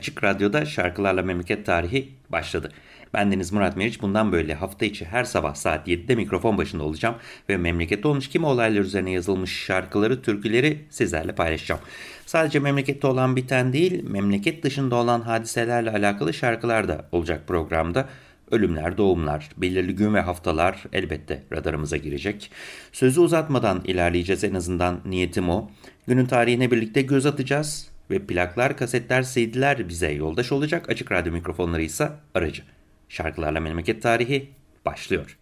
Açık Radyo'da Şarkılarla Memleket Tarihi başladı. Ben Deniz Murat Meriç. Bundan böyle hafta içi her sabah saat 7'de mikrofon başında olacağım ve memlekette olmuş kimi olaylar üzerine yazılmış şarkıları, türküleri sizlerle paylaşacağım. Sadece memlekette olan biten değil, memleket dışında olan hadiselerle alakalı şarkılar da olacak programda. Ölümler, doğumlar, belirli gün ve haftalar elbette radarımıza girecek. Sözü uzatmadan ilerleyeceğiz en azından niyetim o. Günün tarihine birlikte göz atacağız ve plaklar, kasetler, CD'ler bize yoldaş olacak. Açık radyo mikrofonları ise aracı. Şarkılarla Memleket Tarihi başlıyor.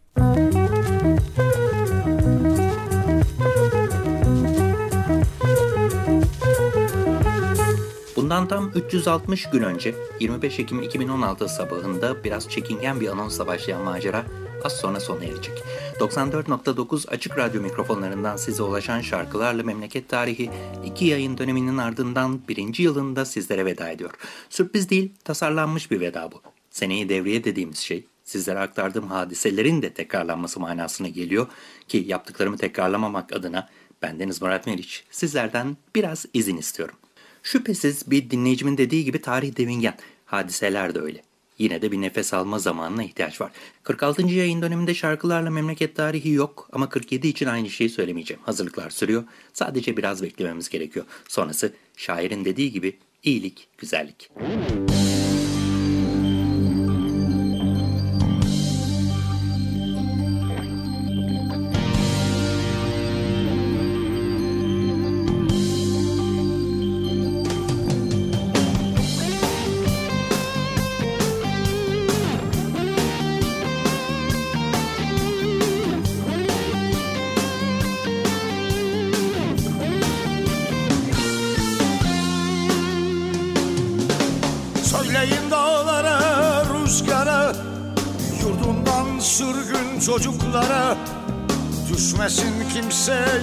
Bundan tam 360 gün önce 25 Ekim 2016 sabahında biraz çekingen bir anonsla başlayan macera az sonra sona erecek. 94.9 Açık Radyo mikrofonlarından size ulaşan şarkılarla memleket tarihi iki yayın döneminin ardından birinci yılında sizlere veda ediyor. Sürpriz değil, tasarlanmış bir veda bu. Seneyi devreye dediğimiz şey sizlere aktardığım hadiselerin de tekrarlanması manasına geliyor ki yaptıklarımı tekrarlamamak adına bendeniz Murat Meriç sizlerden biraz izin istiyorum. Şüphesiz bir dinleyicimin dediği gibi tarih devingen, hadiseler de öyle. Yine de bir nefes alma zamanına ihtiyaç var. 46. yayın döneminde şarkılarla memleket tarihi yok ama 47 için aynı şeyi söylemeyeceğim. Hazırlıklar sürüyor. Sadece biraz beklememiz gerekiyor. Sonrası şairin dediği gibi iyilik, güzellik. Müzik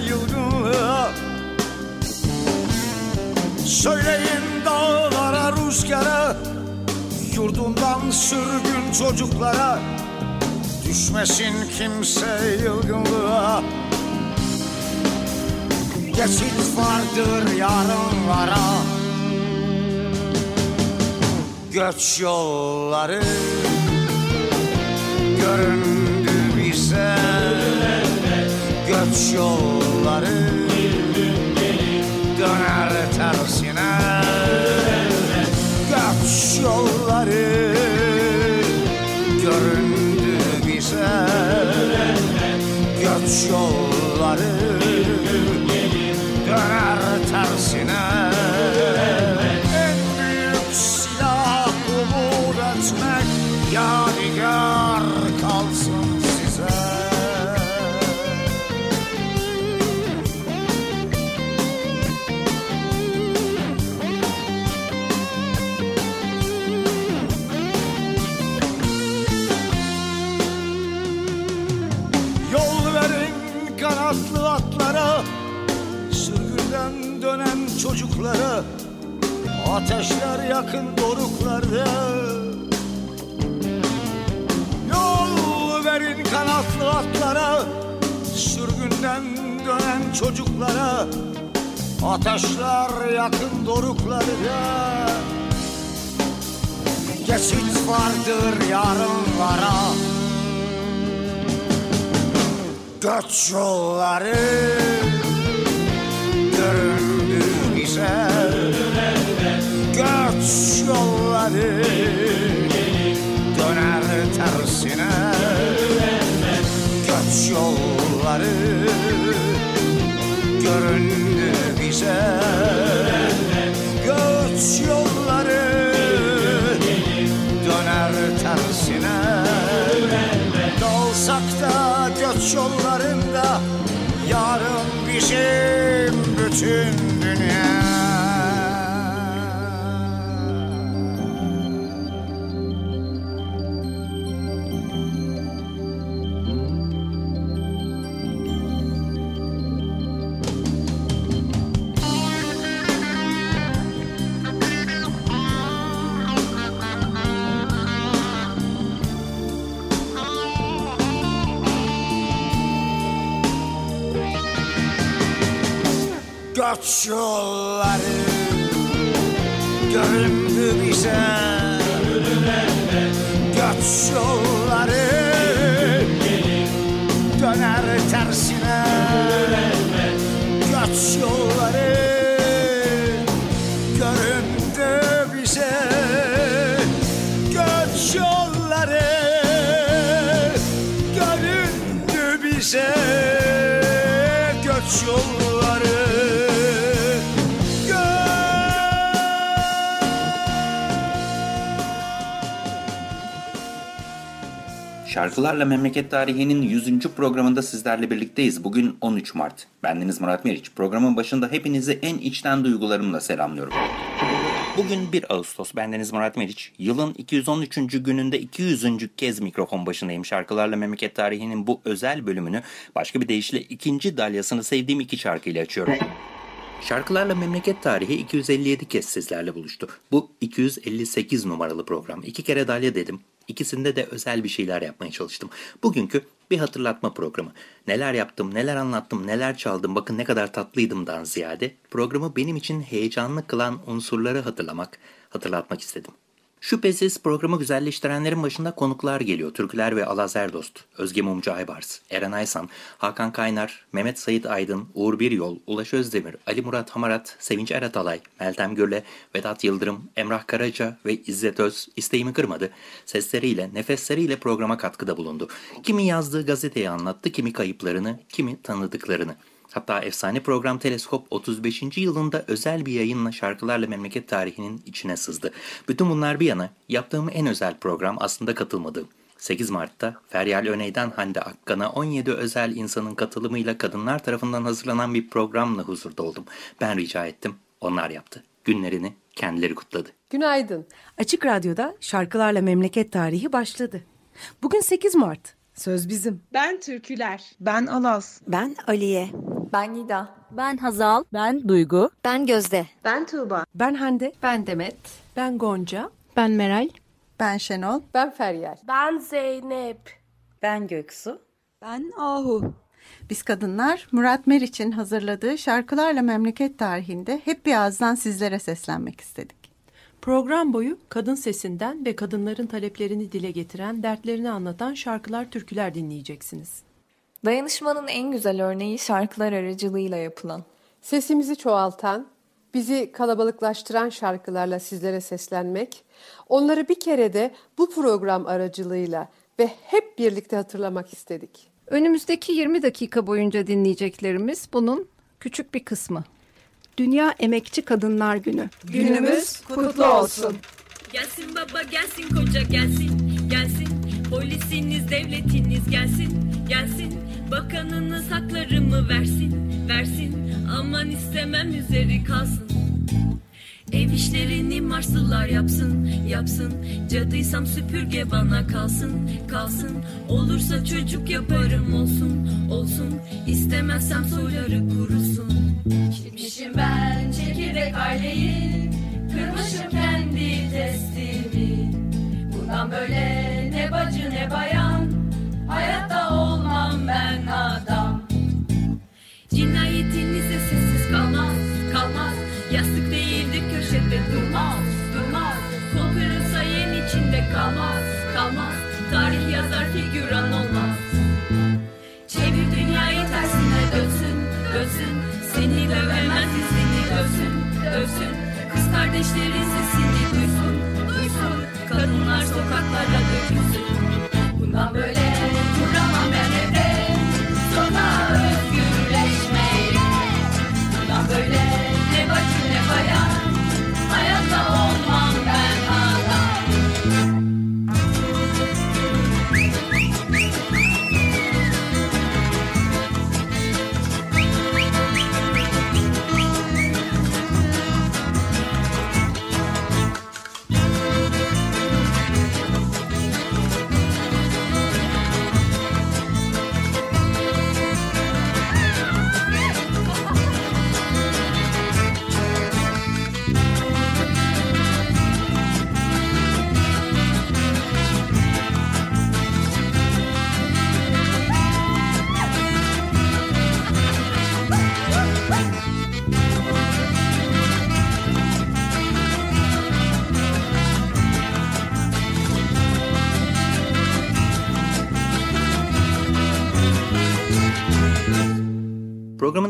yılgınlığa. Söyleyin dağlara rüzgara. Yurdundan sürgün çocuklara. Düşmesin kimse yılgınlığa. Geçit vardır yarınlara. Göç yolları. Göründü güzel Göç yolları Döner tersine. Göç yolları Göründü bize. Göç yolları Döner tersine Ateşler yakın doruklarda Geçit vardır yarınlara. Göç yolları güzel Göç yolları Döner tersine. Göç yolları Göründü bize. Göç yolları Döner tersine. Dalsak da göç yollarında Yarın bizim bütün göç yolları Göründü bize. Göç yolları Döner tersine. Göç yolları Şarkılarla Memleket Tarihi'nin 100. programında sizlerle birlikteyiz. Bugün 13 Mart. Bendeniz Murat Meriç. Programın başında hepinizi en içten duygularımla selamlıyorum. Bugün 1 Ağustos. Bendeniz Murat Meriç. Yılın 213. gününde 200. kez mikrofon başındayım. Şarkılarla Memleket Tarihi'nin bu özel bölümünü başka bir deyişle ikinci dalyasını sevdiğim iki şarkıyla açıyorum. Şarkılarla Memleket Tarihi 257 kez sizlerle buluştu. Bu 258 numaralı program. İki kere dalya dedim. İkisinde de özel bir şeyler yapmaya çalıştım. Bugünkü bir hatırlatma programı. Neler yaptım, neler anlattım, neler çaldım, bakın ne kadar tatlıydımdan ziyade programı benim için heyecanlı kılan unsurları hatırlamak, hatırlatmak istedim. Şüphesiz programı güzelleştirenlerin başında konuklar geliyor. Türküler ve Alaz Erdost, Özge Mumcu Aybars, Eren Aysan, Hakan Kaynar, Mehmet Sait Aydın, Uğur Biryol, Ulaş Özdemir, Ali Murat Hamarat, Sevinç Eratalay, Meltem Gürle, Vedat Yıldırım, Emrah Karaca ve İzzet Öz isteğimi kırmadı. Sesleriyle, nefesleriyle programa katkıda bulundu. Kimi yazdığı gazeteyi anlattı, kimi kayıplarını, kimi tanıdıklarını. Hatta efsane program Teleskop 35. yılında özel bir yayınla şarkılarla memleket tarihinin içine sızdı. Bütün bunlar bir yana yaptığım en özel program aslında katılmadığım. 8 Mart'ta Feryal Öney'den Hande Akkan'a 17 özel insanın katılımıyla kadınlar tarafından hazırlanan bir programla huzurda oldum. Ben rica ettim, onlar yaptı. Günlerini kendileri kutladı. Günaydın. Açık Radyo'da şarkılarla memleket tarihi başladı. Bugün 8 Mart. Söz bizim. Ben Türküler. Ben Alaz. Ben Aliye. Ben Nida. Ben Hazal. Ben Duygu. Ben Gözde. Ben Tuğba. Ben Hande. Ben Demet. Ben Gonca. Ben Meral. Ben Şenol. Ben Feryal. Ben Zeynep. Ben Göksu. Ben Ahu. Biz kadınlar Murat Meriç'in hazırladığı şarkılarla memleket tarihinde hep bir ağızdan sizlere seslenmek istedik. Program boyu kadın sesinden ve kadınların taleplerini dile getiren, dertlerini anlatan şarkılar, türküler dinleyeceksiniz. Dayanışmanın en güzel örneği şarkılar aracılığıyla yapılan. Sesimizi çoğaltan, bizi kalabalıklaştıran şarkılarla sizlere seslenmek, onları bir kere de bu program aracılığıyla ve hep birlikte hatırlamak istedik. Önümüzdeki 20 dakika boyunca dinleyeceklerimiz bunun küçük bir kısmı. Dünya Emekçi Kadınlar Günü. Günümüz kutlu olsun. Gelsin baba gelsin koca gelsin gelsin polisiniz devletiniz gelsin gelsin bakanınız haklarımı versin versin aman istemem üzeri kalsın Ev işlerini Marslılar yapsın, yapsın. Cadıysam süpürge bana kalsın, kalsın. Olursa çocuk yaparım olsun, olsun. İstemezsem soyları kurusun. Gitmişim ben çekirdek aileyi, kırmışım kendi testimi. Bundan böyle ne bacı ne bayan, hayatta olmam ben adam. Cinayetinize sessiz kalmaz, kalmaz. Yastık değildir köşede durmaz, durmaz. Kol kırılsa yen içinde kalmaz, kalmaz. Tarih yazar figüran olmaz. Çevir dünyayı tersine dönsün, dönsün. Seni dövemez izini dönsün, dönsün. Kız kardeşlerin sesini duysun, duysun. Kadınlar sokaklara dökülsün. Bundan böyle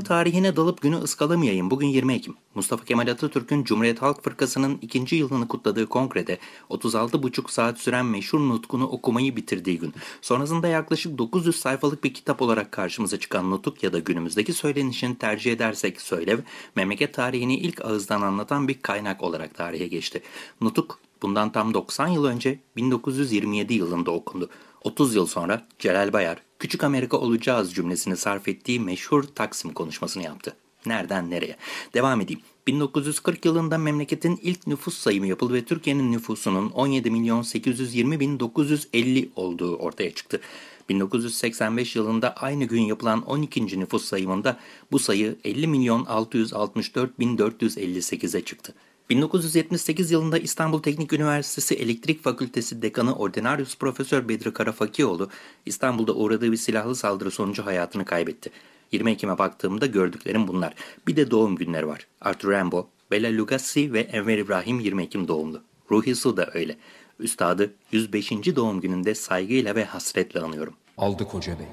tarihine dalıp günü ıskalamayayım. Bugün 20 Ekim. Mustafa Kemal Atatürk'ün Cumhuriyet Halk Fırkası'nın ikinci yılını kutladığı kongrede 36,5 saat süren meşhur nutkunu okumayı bitirdiği gün. Sonrasında yaklaşık 900 sayfalık bir kitap olarak karşımıza çıkan nutuk ya da günümüzdeki söylenişini tercih edersek söylev, memleket tarihini ilk ağızdan anlatan bir kaynak olarak tarihe geçti. Nutuk bundan tam 90 yıl önce 1927 yılında okundu. 30 yıl sonra Celal Bayar, Küçük Amerika olacağız cümlesini sarf ettiği meşhur Taksim konuşmasını yaptı. Nereden nereye? Devam edeyim. 1940 yılında memleketin ilk nüfus sayımı yapıldı ve Türkiye'nin nüfusunun 17 milyon 820 bin 950 olduğu ortaya çıktı. 1985 yılında aynı gün yapılan 12. nüfus sayımında bu sayı 50 milyon 664 bin 458'e çıktı. 1978 yılında İstanbul Teknik Üniversitesi Elektrik Fakültesi Dekanı Ordinarius Profesör Bedri Karafakioğlu İstanbul'da uğradığı bir silahlı saldırı sonucu hayatını kaybetti. 20 Ekim'e baktığımda gördüklerim bunlar. Bir de doğum günleri var. Arthur Rimbaud, Bela Lugosi ve Enver İbrahim 20 Ekim doğumlu. Ruhi Su da öyle. Üstadı 105. doğum gününde saygıyla ve hasretle anıyorum. Aldık Hoca Bey.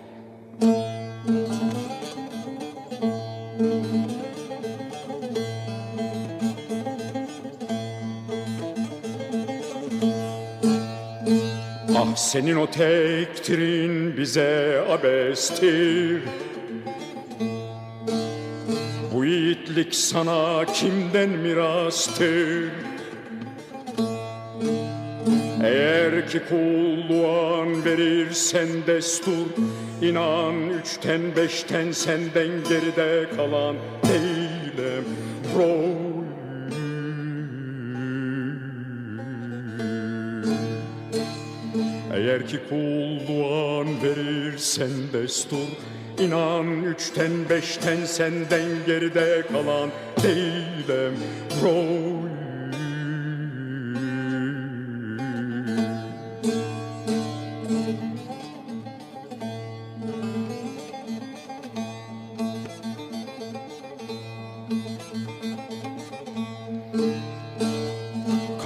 Ah senin o tektirin bize abestir. Bu yiğitlik sana kimden mirastır? Eğer ki kulluğan verirsen destur. İnan üçten beşten senden geride kalan değilim Roy Eğer ki kulluğan verirsen destur. İnan üçten beşten senden geride kalan değilim Roy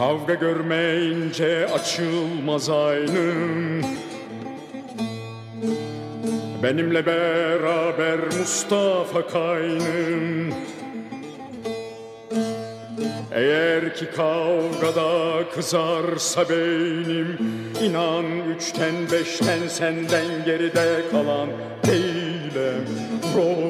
Kavga görmeyince açılmaz aynım. Benimle beraber Mustafa kaynım. Eğer ki kavgada kızarsa beynim inan üçten beşten senden geride kalan değilim Roy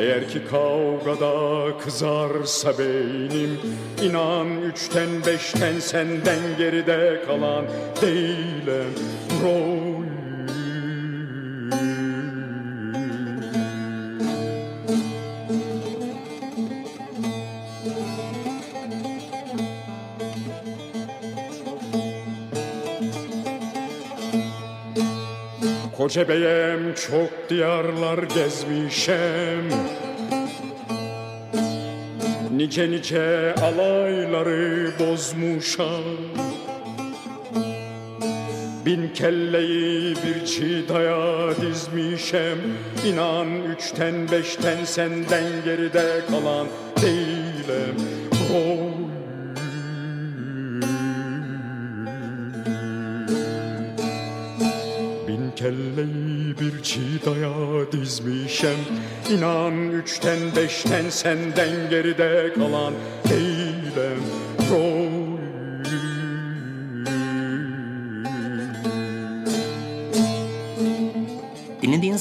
Eğer ki kavgada kızarsa beynim inan üçten beşten senden geride kalan değilim. Roy Koca beyem çok diyarlar gezmişem. Nice nice alayları bozmuşam. Bin kelleyi bir çiğdaya dizmişem. İnan üçten beşten senden geride kalan kelleyi bir çiğdaya dizmişem. İnan üçten beşten senden geride kalan değilim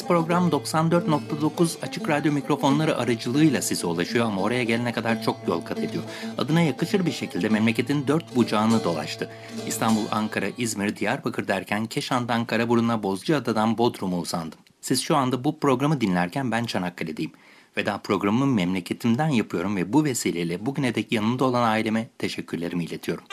program 94.9 Açık Radyo mikrofonları aracılığıyla size ulaşıyor ama oraya gelene kadar çok yol kat ediyor. Adına yakışır bir şekilde memleketin dört bucağını dolaştı. İstanbul, Ankara, İzmir, Diyarbakır derken Keşan'dan Karaburun'a Bozcaada'dan Bodrum'a uzandım. Siz şu anda bu programı dinlerken ben Çanakkale'deyim. Veda programımı memleketimden yapıyorum ve bu vesileyle bugüne dek yanımda olan aileme teşekkürlerimi iletiyorum.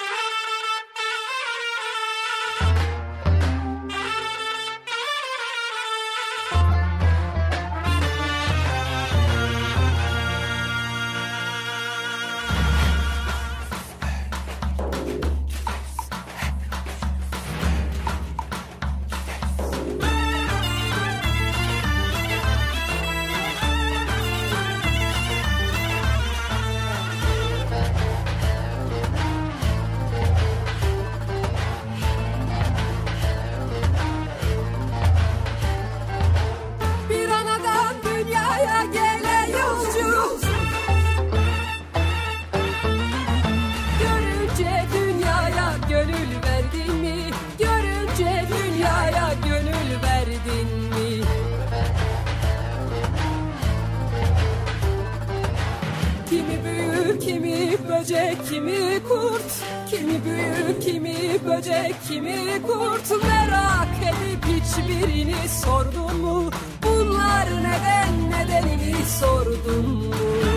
Böcek, kimi kurt Kimi büyük, kimi böcek, kimi kurt Merak edip hiçbirini sordun mu? Bunlar neden nedenini sordun mu?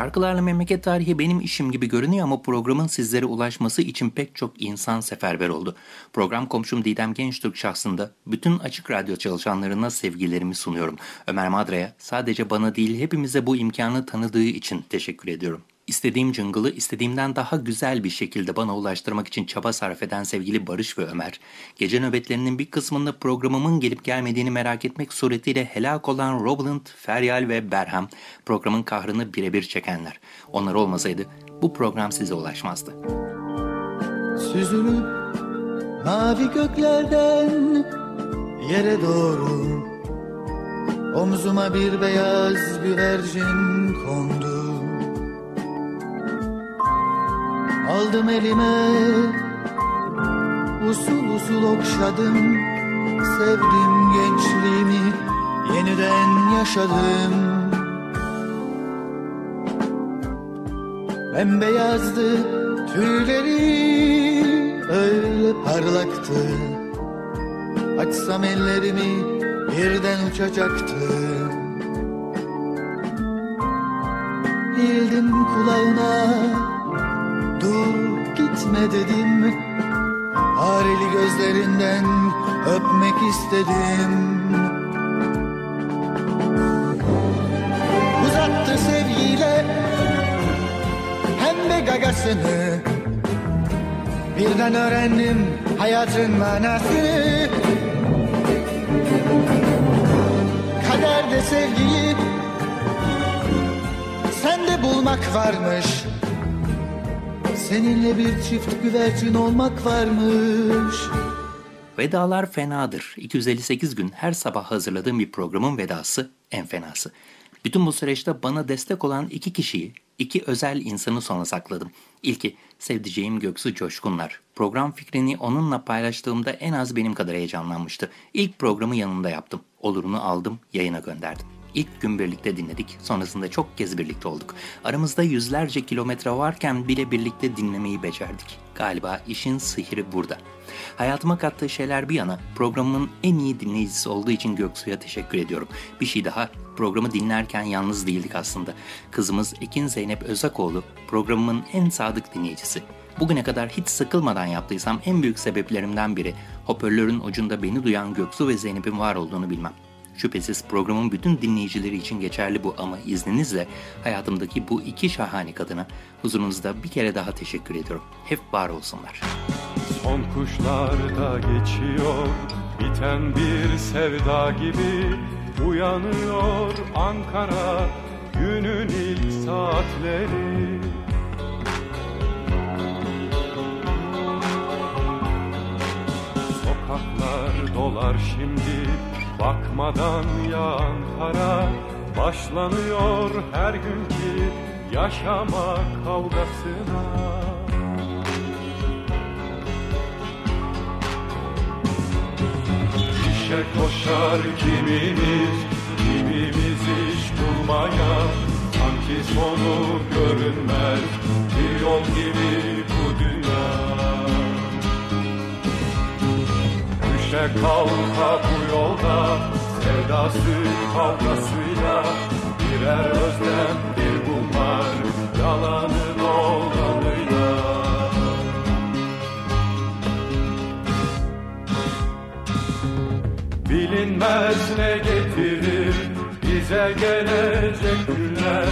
Şarkılarla memleket tarihi benim işim gibi görünüyor ama programın sizlere ulaşması için pek çok insan seferber oldu. Program komşum Didem Gençtürk şahsında bütün Açık Radyo çalışanlarına sevgilerimi sunuyorum. Ömer Madra'ya sadece bana değil hepimize bu imkanı tanıdığı için teşekkür ediyorum. İstediğim jingle'ı istediğimden daha güzel bir şekilde bana ulaştırmak için çaba sarf eden sevgili Barış ve Ömer, gece nöbetlerinin bir kısmında programımın gelip gelmediğini merak etmek suretiyle helak olan Roland, Feryal ve Berham, programın kahrını birebir çekenler. Onlar olmasaydı bu program size ulaşmazdı. Süzülüp mavi göklerden yere doğru Omzuma bir beyaz güvercin kondu Aldım elime Usul usul okşadım. Sevdim gençliğimi Yeniden yaşadım. Bembeyazdı tüyleri Öyle parlaktı. Açsam ellerimi birden uçacaktı. Eğildim kulağına Dur gitme dedim. Hareli gözlerinden öpmek istedim. Uzattı sevgiyle Pembe gagasını. Birden öğrendim hayatın manasını Kaderde sevgiyi Sende bulmak varmış Seninle bir çift güvercin olmak varmış. Vedalar fenadır. 258 gün her sabah hazırladığım bir programın vedası en fenası. Bütün bu süreçte bana destek olan iki kişiyi, iki özel insanı sona sakladım. İlki sevdiceğim Göksu Coşkunlar. Program fikrini onunla paylaştığımda en az benim kadar heyecanlanmıştı. İlk programı yanında yaptım. Olurunu aldım, yayına gönderdim. İlk gün birlikte dinledik. Sonrasında çok kez birlikte olduk. Aramızda yüzlerce kilometre varken bile birlikte dinlemeyi becerdik. Galiba işin sihri burada. Hayatıma kattığı şeyler bir yana programın en iyi dinleyicisi olduğu için Göksu'ya teşekkür ediyorum. Bir şey daha programı dinlerken yalnız değildik aslında. Kızımız Ekin Zeynep Özakoğlu programımın en sadık dinleyicisi. Bugüne kadar hiç sıkılmadan yaptıysam en büyük sebeplerimden biri hoparlörün ucunda beni duyan Göksu ve Zeynep'in var olduğunu bilmem. Şüphesiz programın bütün dinleyicileri için geçerli bu ama izninizle hayatımdaki bu iki şahane kadına huzurunuzda bir kere daha teşekkür ediyorum. Hep var olsunlar. Son kuşlar da geçiyor Biten bir sevda gibi Uyanıyor Ankara Günün ilk saatleri Sokaklar dolar şimdi Bakmadan ya Ankara Başlanıyor her günkü Yaşama kavgasına. İşe koşar kimimiz, kimimiz iş bulmaya Sanki sonu görünmez bir yol gibi bu dünya Düşe kalka bu yolda sevdası kavgasıyla Birer özlem bir bunlar yalanı dolanıyla. Bilinmez ne getirir bize gelecek günler.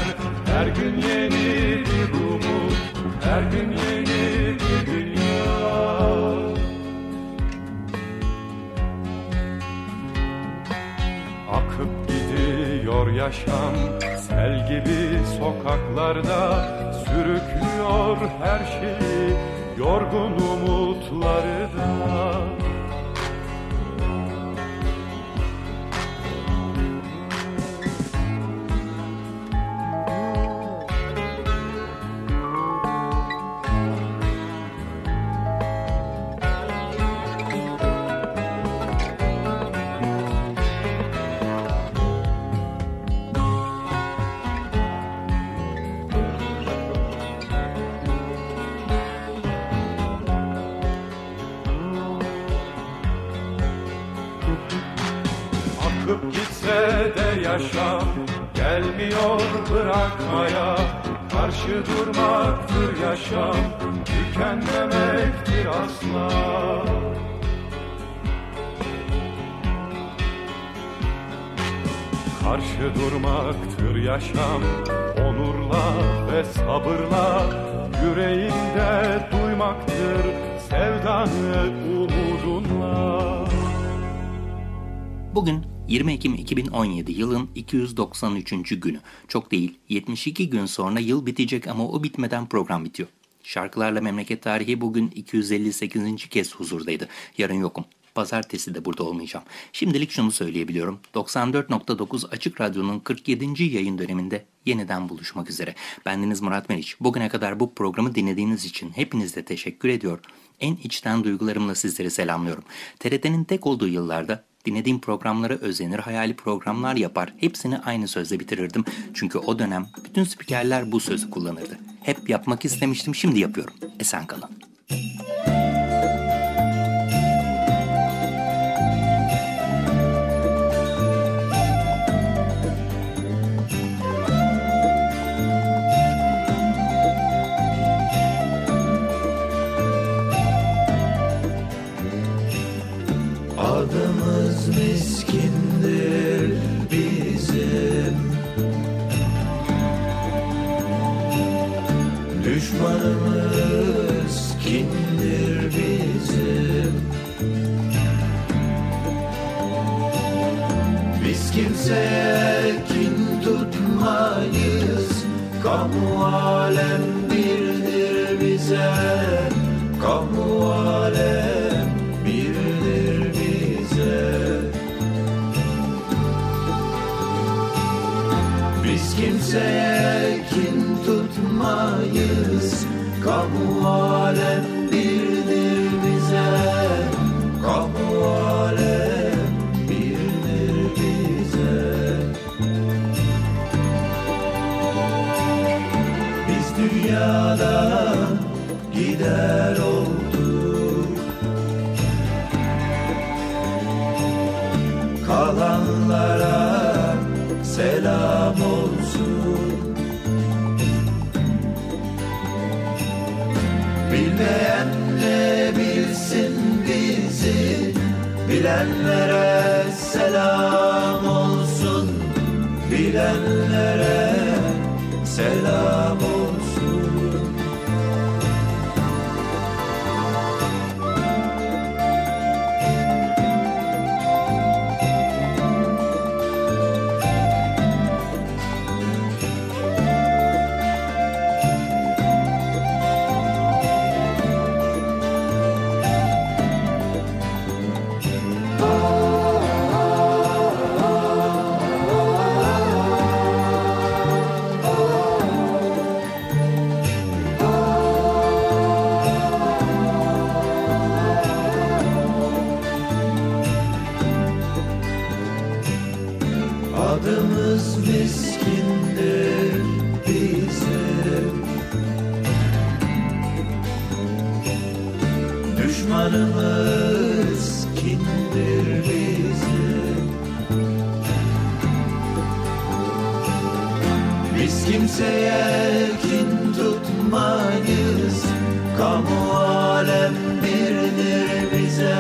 Her gün yeni bir umut, her gün yeni bir dünya gidiyor yaşam. Sel gibi sokaklarda Sürüklüyor her şeyi yorgun umutları da Akıp gitse de yaşam gelmiyor bırakmaya. Karşı durmaktır yaşam tükenmemektir asla. Karşı durmaktır yaşam onurla ve sabırla. Yüreğinde duymaktır sevdanı umudunla. Bugün 20 Ekim 2017 yılın 293. günü. Çok değil 72 gün sonra yıl bitecek ama o bitmeden program bitiyor. Şarkılarla Memleket Tarihi bugün 258. kez huzurdaydı. Yarın yokum. Pazartesi de burada olmayacağım. Şimdilik şunu söyleyebiliyorum. 94.9 Açık Radyo'nun 47. yayın döneminde yeniden buluşmak üzere. Bendeniz Murat Meriç. Bugüne kadar bu programı dinlediğiniz için hepinize teşekkür ediyor. En içten duygularımla sizleri selamlıyorum. TRT'nin tek olduğu yıllarda dinlediğim programlara özenir, hayali programlar yapar. Hepsini aynı sözle bitirirdim. Çünkü o dönem bütün spikerler bu sözü kullanırdı. Hep yapmak istemiştim, şimdi yapıyorum. Esen kalın. Adımız kimseye tutmayız. Kamu alem birdir bize. Kamu alem birdir bize. Biz kimseye kin tutmayız. Kamu alem Kalanlara selam olsun. Bilmeyen ne bilsin bizi Bilenlere selam olsun. Bilenlere selam olsun kimseye kin tutmayız. Kamu alem birdir bize.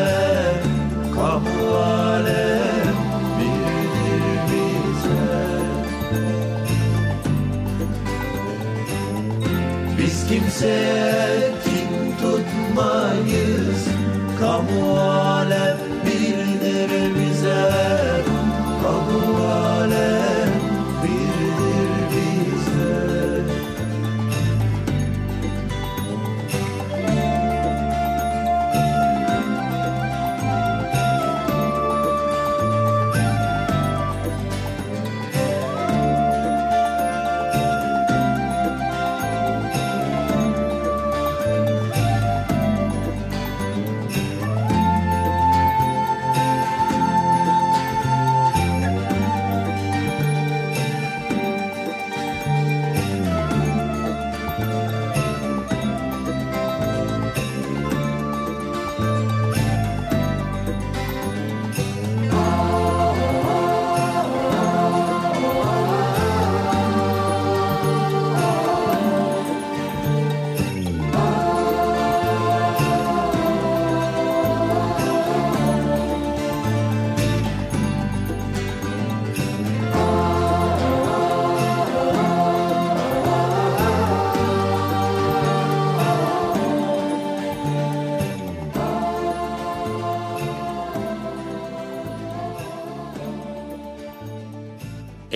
Kamu alem birdir bize. Biz kimseye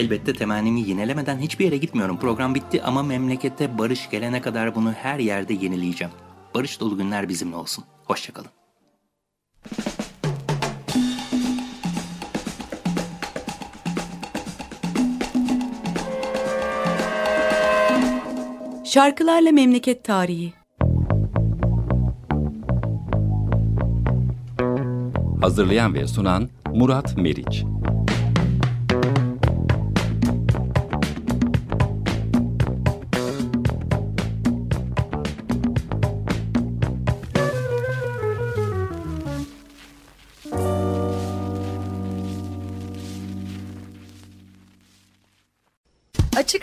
Elbette temennimi yinelemeden hiçbir yere gitmiyorum. Program bitti ama memlekete barış gelene kadar bunu her yerde yenileyeceğim. Barış dolu günler bizimle olsun. Hoşçakalın. Şarkılarla Memleket Tarihi Hazırlayan ve sunan Murat Meriç.